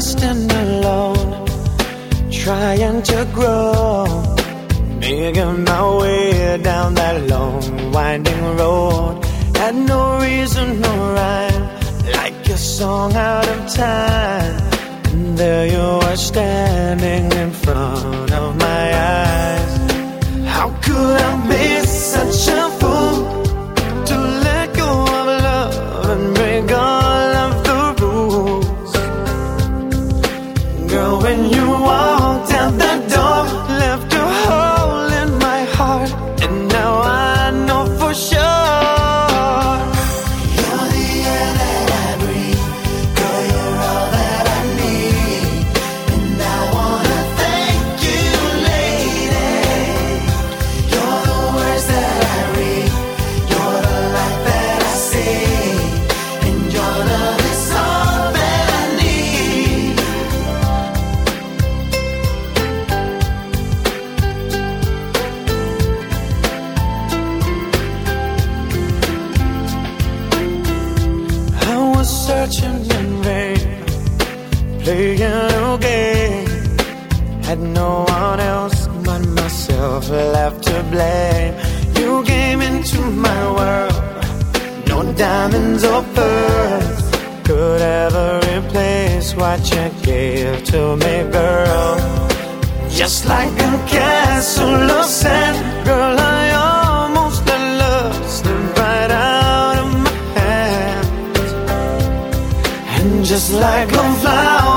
stand alone, trying to grow. Making my way down that long, winding road. Had no reason, no rhyme, like a song out of time. And there you were standing in front of my eyes. How could I miss such a when you searching in vain, playing a game. Had no one else but myself left to blame. You came into my world, no diamonds or pearls could ever replace what you gave to me, girl. Just like a castle of sand. just like a flower.